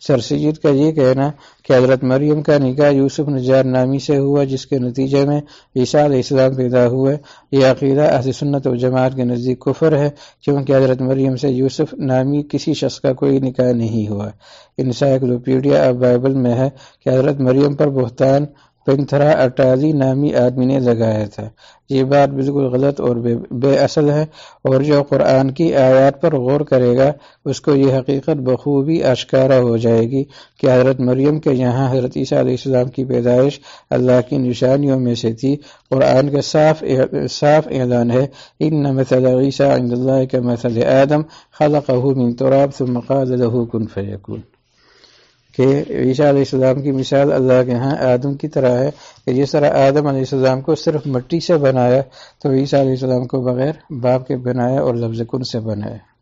سرسید کا یہ کہنا کہ حضرت مریم کا نکاح یوسف نجار نامی سے ہوا، جس کے نتیجے میں عیسیٰ علیہ السلام پیدا ہوئے۔ یہ عقیدہ اہل سنت و جماعت کے نزدیک کفر ہے کیونکہ حضرت مریم سے یوسف نامی کسی شخص کا کوئی نکاح نہیں ہوا۔ انسائکلوپیڈیا اب بائبل میں ہے کہ حضرت مریم پر بہتان پنتھرا اٹالی نامی آدمی نے لگایا تھا۔ یہ بات بالکل غلط اور بے بے اصل ہے اور جو قرآن کی آیات پر غور کرے گا، اس کو یہ حقیقت بخوبی اشکارا ہو جائے گی کہ حضرت مریم کے یہاں حضرت عیسیٰ علیہ السلام کی پیدائش اللہ کی نشانیوں میں سے تھی۔ قرآن کا صاف صاف اعلان ہے، ان مثل عیسیٰ عند اللہ کا مثل آدم خلقہ من تراب ثم قال له کن فیکون. کہ عیسیٰ علیہ السلام کی مثال اللہ کے ہاں آدم کی طرح ہے کہ جس طرح آدم علیہ السلام کو صرف مٹی سے بنایا تو عیسیٰ علیہ السلام کو بغیر باپ کے بنایا اور لفظ کن سے بنایا۔